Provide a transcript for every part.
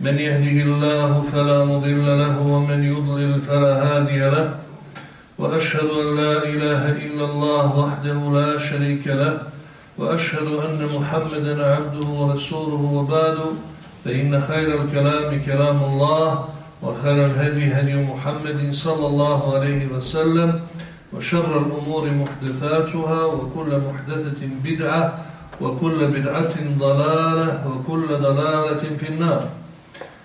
من يهده الله فلا مضل له ومن يضلل فلا هادي له. وأشهد أن لا إله إلا الله وحده لا شريك له. وأشهد أن محمدا عبده ورسوله وبعد. فإن خير الكلام كلام الله وخير الهدي هدي محمد صلى الله عليه وسلم. وشر الأمور محدثاتها وكل محدثة بدعة وكل بدعة ضلالة وكل ضلالة في النار.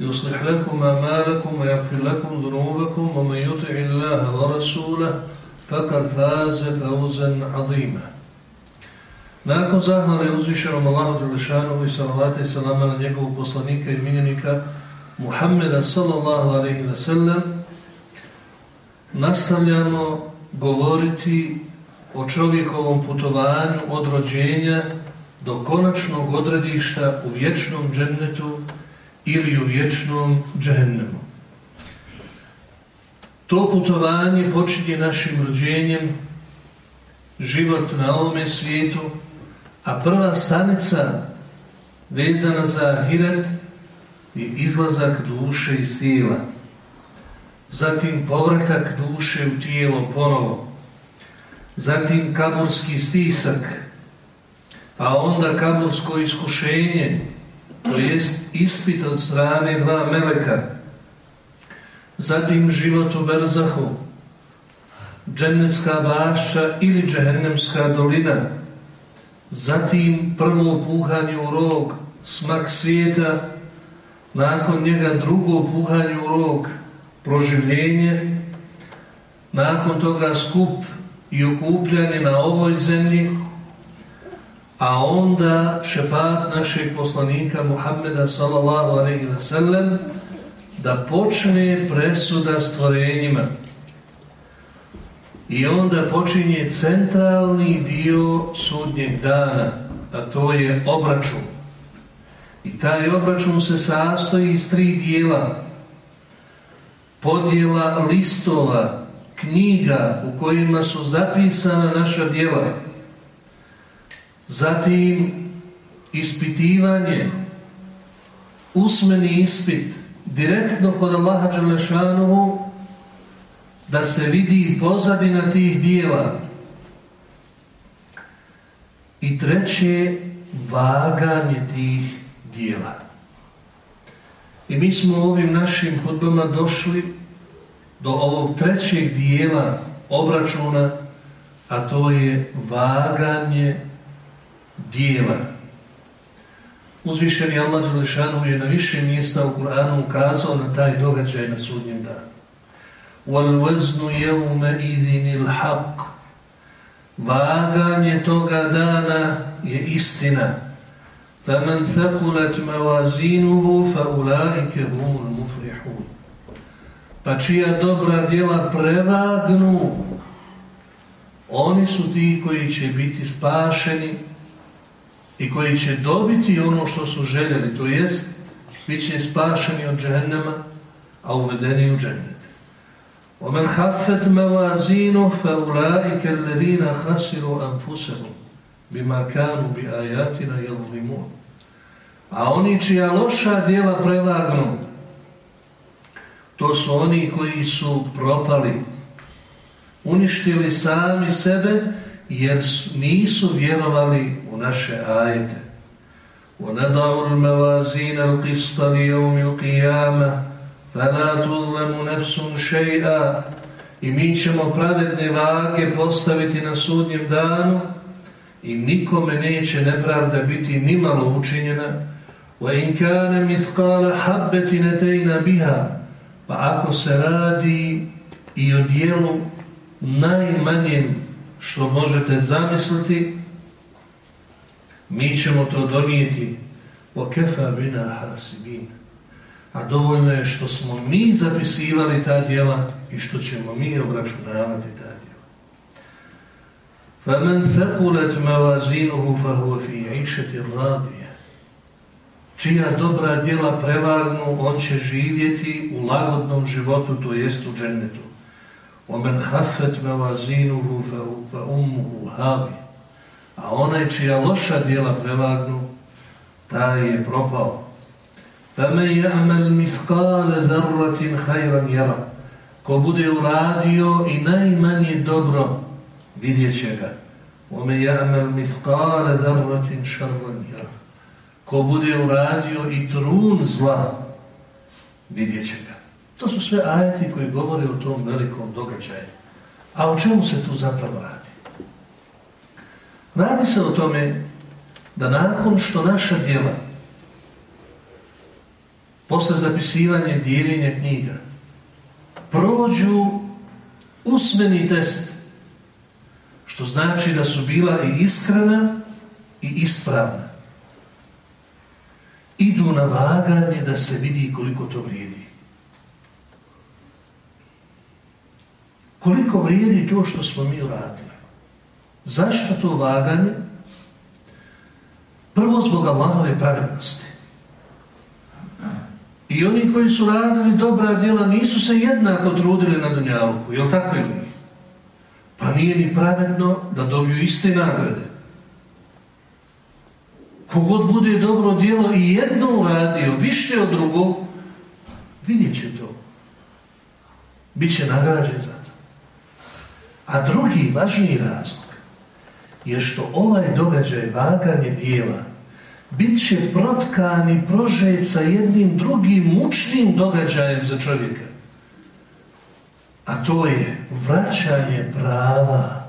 يصلح لكم أعمالكم ويغفر لكم ذنوبكم ومن يطع الله ورسوله فقد فاز فوزا عظيما Nakon zahvale uzvišenom Allahu Đelešanu i salavata i salama na njegovog poslanika i minjenika Muhammeda sallallahu alaihi wa sallam nastavljamo govoriti o čovjekovom putovanju od rođenja do konačnog odredišta u vječnom džennetu ili u vječnom džehennemu. To putovanje počinje našim rođenjem, život na ovome svijetu, a prva stanica vezana za ahiret je izlazak duše iz tijela. Zatim povratak duše u tijelo ponovo. Zatim kaburski stisak, a onda kabursko iskušenje, to jest ispit od strane dva meleka. Zatim život u Berzahu, džennetska baša ili džehennemska dolina. Zatim prvo puhanje u rog, smak svijeta, nakon njega drugo puhanje u rog, proživljenje, nakon toga skup i okupljanje na ovoj zemlji, a onda šefat našeg poslanika Muhammeda sallallahu alaihi wa sallam da počne presuda stvorenjima. I onda počinje centralni dio sudnjeg dana, a to je obračun. I taj obračun se sastoji iz tri dijela. Podjela listova, knjiga u kojima su zapisana naša djela. Zatim ispitivanje, usmeni ispit, direktno kod Allaha Đalešanuhu, da se vidi pozadina tih dijela. I treće, vaganje tih dijela. I mi smo u ovim našim hudbama došli do ovog trećeg dijela obračuna, a to je vaganje dijela. Uzvišeni Allah Đelešanu je na više mjesta u Kur'anu ukazao na taj događaj na sudnjem danu. وَالْوَزْنُ يَوْمَ إِذِنِ الْحَقِّ Vaganje toga dana je istina. فَمَنْ ثَقُلَتْ مَوَازِينُهُ فَأُولَٰئِكَ هُمُ الْمُفْلِحُونَ Pa čija dobra djela prevagnu, oni su ti koji će biti spašeni i koji će dobiti ono što su željeli, to jest bit će spašeni od džehennema, a uvedeni u džennet. ومن خفت موازينه فأولئك الذين خسروا أنفسهم بما كانوا بآياتنا يظلمون A oni čija loša djela prevagnu, to su oni koji su propali, uništili sami sebe jer nisu vjerovali u naše ajete. وَنَدَعُ الْمَوَازِينَ الْقِسْطَ لِيَوْمِ الْقِيَامَةِ فَلَا تُظْلَمُ نَفْسٌ شَيْئًا i mi ćemo pravedne vage postaviti na sudnjem danu i nikome neće nepravda biti nimalo učinjena وَإِنْ كَانَ مِثْقَالَ حَبَّةٍ نَتَيْنَ بِهَا Pa ako se radi i o dijelu najmanjem što možete zamisliti, mi ćemo to donijeti وَكَفَا بِنَا حَاسِبِينَ A dovoljno je što smo mi zapisivali ta dijela i što ćemo mi obračunavati ta dijela. فَمَنْ ثَقُلَتْ مَوَازِينُهُ فَهُوَ فِي عِيشَةِ رَادِيَ Čija dobra djela prevagnu, on će živjeti u lagodnom životu, to jest u džennetu. وَمَنْ حَفَتْ مَوَازِينُهُ فَأُمُّهُ هَاوِيَ A onaj čija loša djela prevagnu, taj je propao. فَمَنْ يَعْمَلْ مِثْقَالَ ذَرَّةٍ خَيْرًا يَرَ Ko bude uradio i najmanje dobro, vidjet će ga. وَمَنْ يَعْمَلْ مِثْقَالَ ذَرَّةٍ شَرًّا يَرَ Ko bude uradio i trun zla, vidjet će ga. To su sve ajeti koji govore o tom velikom događaju. A o čemu se tu zapravo radi? Radi se o tome da nakon što naša djela posle zapisivanja i dijeljenja knjiga prođu usmeni test, što znači da su bila i iskrena i ispravna. Idu na vaganje da se vidi koliko to vrijedi. Koliko vrijedi to što smo mi uradili? Zašto to vaganje? Prvo zbog Allahove pravednosti. I oni koji su radili dobra djela nisu se jednako trudili na Dunjalku, jel tako ili nije? Pa nije ni pravedno da dobiju iste nagrade. Kogod bude dobro djelo i jedno uradio, više od drugog, vidjet će to. Biće nagrađen za to. A drugi, važniji razlog, je što ovaj događaj vaganje dijela bit će protkan i prožet sa jednim drugim mučnim događajem za čovjeka. A to je vraćanje prava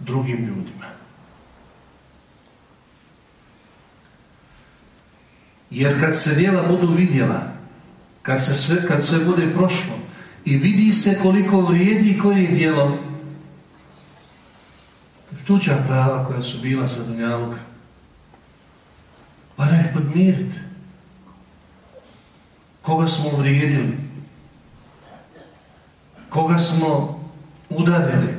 drugim ljudima. Jer kad se dijela budu vidjela, kad se sve, kad sve bude prošlo i vidi se koliko vrijedi koje je dijelo, tuđa prava koja su bila sa Dunjaluka, pa ih podmiriti. Koga smo uvrijedili? Koga smo udarili?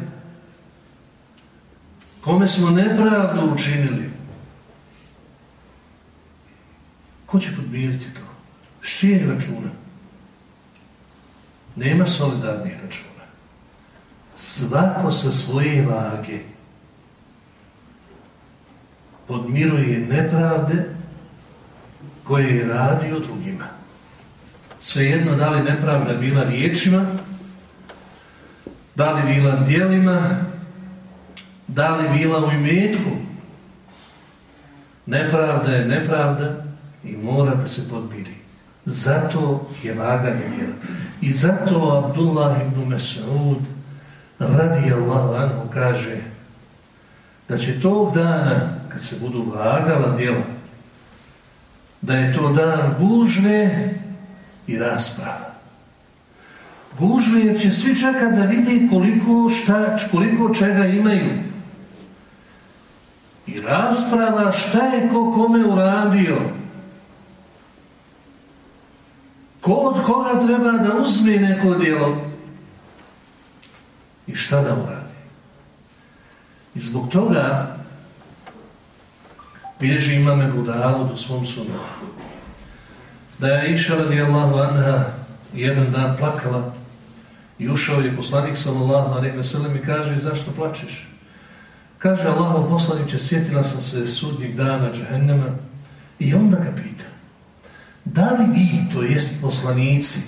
Kome smo nepravdu učinili? Ko će podmiriti to? S čijeg računa? Nema solidarnih računa. Svako sa svoje vage podmiruje nepravde koje je radio drugima. Svejedno da li nepravda bila riječima, da li bila dijelima, da li bila u imetku. Nepravda je nepravda i mora da se podmiri. Zato je vaganje djela. I zato Abdullah ibn Mas'ud radi Allah anhu kaže da će tog dana kad se budu vagala djela da je to dan gužve i rasprava. Gužve jer će svi čekati da vidi koliko, šta, koliko čega imaju. I rasprava šta je ko kome uradio. Ko od koga treba da uzme neko djelo i šta da uradi. I zbog toga bilježi imame Budavod u svom sunu. Da je iša radijallahu anha jedan dan plakala i ušao je poslanik sallallahu alaihi ve sellem i kaže zašto plačeš? Kaže Allaho poslaniće, sjetila sam se sudnjeg dana džahennema i onda ga pita da li vi, to jest poslanici,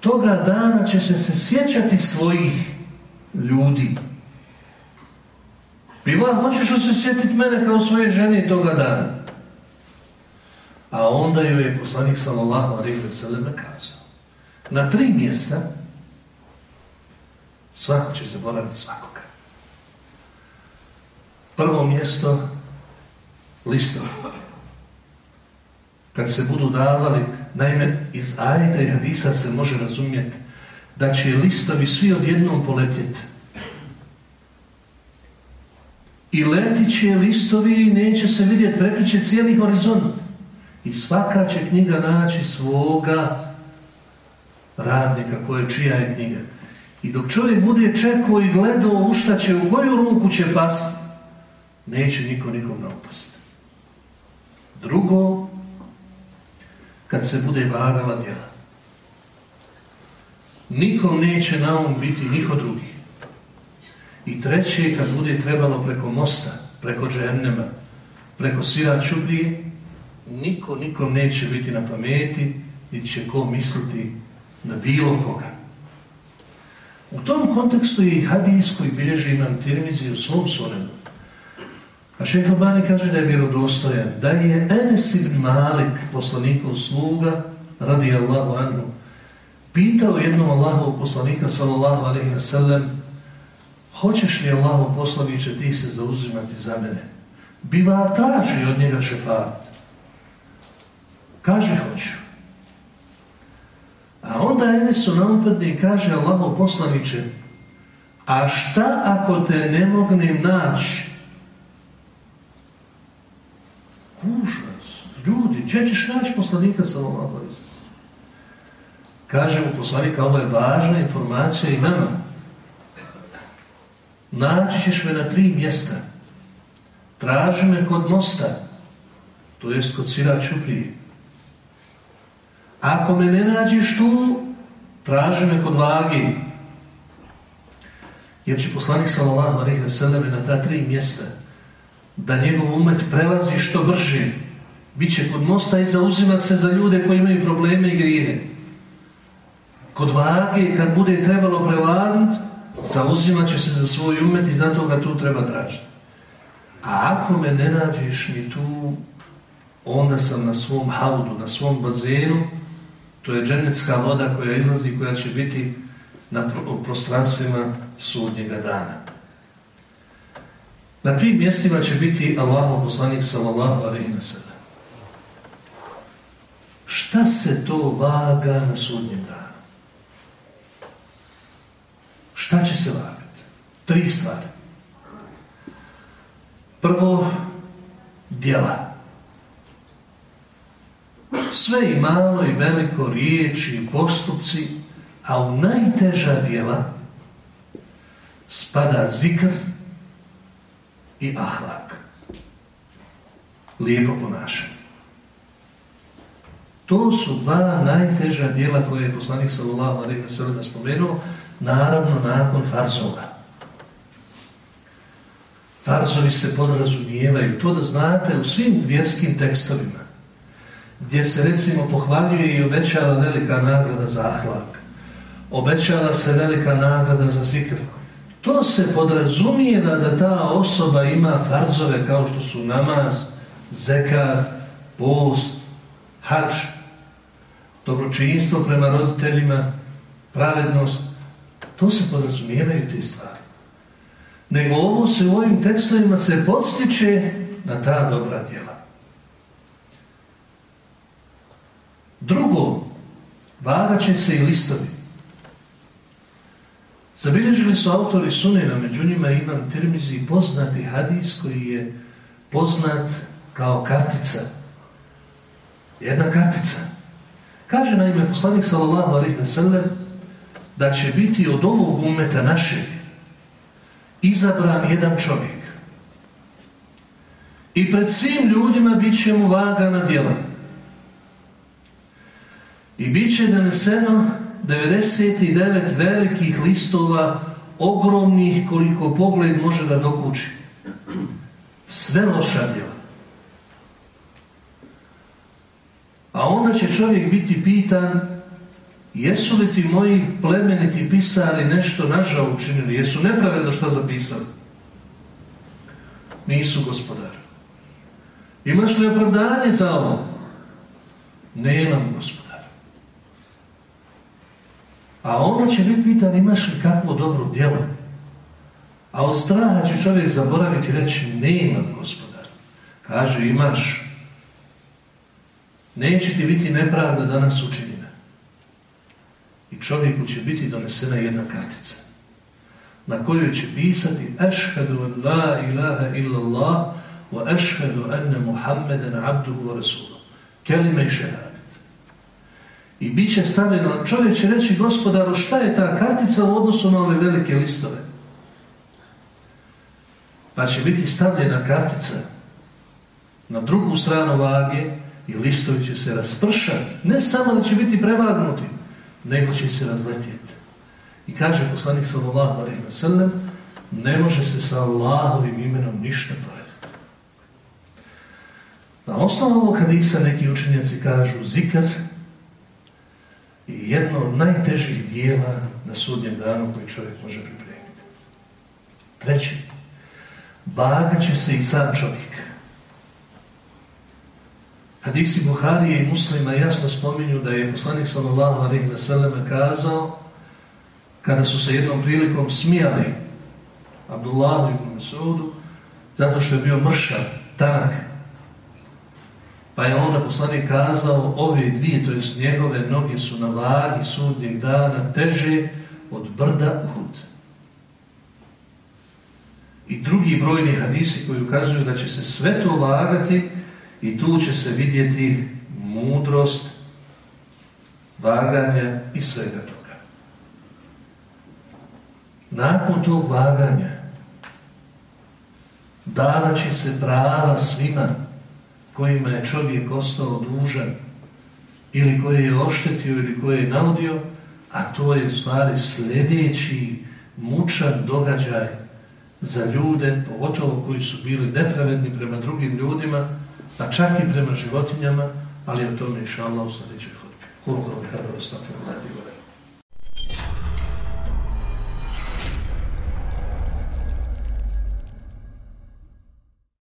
toga dana će se sjećati svojih ljudi, Bila, hoćeš li se sjetiti mene kao svoje žene toga dana? A onda joj je poslanik sallallahu alaihi ve selleme kazao. Na tri mjesta Svako će zaboraviti svakoga. Prvo mjesto listovi. Kad se budu davali, naime iz ajta i hadisa se može razumjeti da će listovi svi odjednom poletjeti. I letit će listovi i neće se vidjeti, prekriće cijeli horizont. I svaka će knjiga naći svoga radnika koje čija je knjiga. I dok čovjek bude čekao i gledao u šta će, u koju ruku će pasti, neće niko nikom naupasti. Drugo, kad se bude vagala djela. Nikom neće na um biti niko drugi. I treće, kad bude trebalo preko mosta, preko džernema, preko svira čubrije, niko nikom neće biti na pameti, niti će ko misliti na bilo koga. U tom kontekstu je i hadis koji bilježi imam tirmizi u svom sunenu. A šeha Bani kaže da je vjerodostojan, da je Enes ibn Malik, poslanikov sluga, radi Allahu anhu, pitao jednom Allahovog poslanika, sallallahu alaihi wa sallam, hoćeš li Allahov poslaniće ti se zauzimati za mene? Biva traži od njega šefat. Kaže hoću. A onda Enesu naupadne i kaže Allaho poslaniće, a šta ako te ne mognem naći? Užas, ljudi, gdje ćeš naći poslanika sa Allaho Kaže mu poslanika, ovo je važna informacija i nama. Naći ćeš me na tri mjesta. Traži me kod mosta, to jest kod Sira Čuprije. Ako me ne nađeš tu, traži me kod vagi. Jer će poslanik sallallahu alaihi ve na ta tri mjesta da njegov umet prelazi što brže. Biće kod mosta i zauzimat se za ljude koji imaju probleme i grije. Kod vage, kad bude trebalo prevagnuti, zauzimat će se za svoj umet i zato ga tu treba tražiti. A ako me ne nađeš ni tu, onda sam na svom haudu, na svom bazenu, to je dženecka voda koja izlazi, koja će biti na prostranstvima sudnjega dana. Na tim mjestima će biti Allahov poslanik sallallahu alaihi wa sallam. Šta se to vaga na sudnjem danu? Šta će se vagati? Tri stvari. Prvo, djela. Sve i malo i veliko riječi i postupci, a u najteža djela spada zikr i ahlak. Lijepo ponašanje. To su dva najteža djela koje je poslanik sallallahu alejhi ve sellem spomenuo, naravno nakon farzova. Farzovi se podrazumijevaju, to da znate u svim vjerskim tekstovima gdje se recimo pohvaljuje i obećava velika nagrada za ahlak. Obećava se velika nagrada za zikr. To se podrazumijeva da ta osoba ima farzove kao što su namaz, zekar, post, hač, dobročinstvo prema roditeljima, pravednost. To se podrazumijevaju te stvari. Nego ovo se u ovim tekstovima se podstiče na ta dobra djela. Drugo, vagat će se i listovi. Zabilježili su autori Sunena, među njima imam Tirmizi poznati hadis koji je poznat kao kartica. Jedna kartica. Kaže na ime poslanik sallallahu alaihi wa sallam da će biti od ovog umeta našeg izabran jedan čovjek. I pred svim ljudima bit će mu vaga na djelan. I bit će doneseno 99 velikih listova, ogromnih koliko pogled može da dokući. Sve loša djela. A onda će čovjek biti pitan jesu li ti moji plemeniti pisari nešto nažao učinili, jesu nepravedno šta zapisali? Nisu gospodar. Imaš li opravdanje za ovo? Nemam gospodar. A onda će biti pitan imaš li kakvo dobro djelo. A od straha će čovjek zaboraviti i reći nema gospodar. Kaže imaš. Neće ti biti nepravda danas učinjena. Čovjeku će biti donesena jedna kartica na kojoj će pisati ašhadu an la ilaha illa Allah wa ašhadu anna Muhammeden abduhu wa rasuluhu. Kelime i šehadet. I bit će stavljeno, čovjek će reći gospodaru šta je ta kartica u odnosu na ove velike listove. Pa će biti stavljena kartica na drugu stranu vage i listovi će se raspršati. Ne samo da će biti prevagnuti, nego će se razletjeti. I kaže poslanik sallallahu alaihi wa sallam, ne može se sa Allahovim imenom ništa porediti. Na osnovu ovog hadisa neki učenjaci kažu zikr i jedno od najtežih dijela na sudnjem danu koji čovjek može pripremiti. Treći, vaga će se i sam čovjek. Hadisi Buharije i muslima jasno spominju da je poslanik sallallahu alaihi wa sallam kazao kada su se jednom prilikom smijali Abdullahu ibn Masudu zato što je bio mršav, tanak. Pa je onda poslanik kazao ove dvije, to jest njegove noge su na vagi sudnjeg dana teže od brda Uhud. I drugi brojni hadisi koji ukazuju da će se sve to vagati i tu će se vidjeti mudrost vaganja i svega toga. Nakon tog vaganja dala će se prava svima kojima je čovjek ostao dužan ili koje je oštetio ili koje je naudio, a to je stvari sljedeći mučan događaj za ljude, pogotovo koji su bili nepravedni prema drugim ljudima, pa čak i prema životinjama, ali o tome inša Allah u sljedećoj hodbi. Koliko kada ostavljamo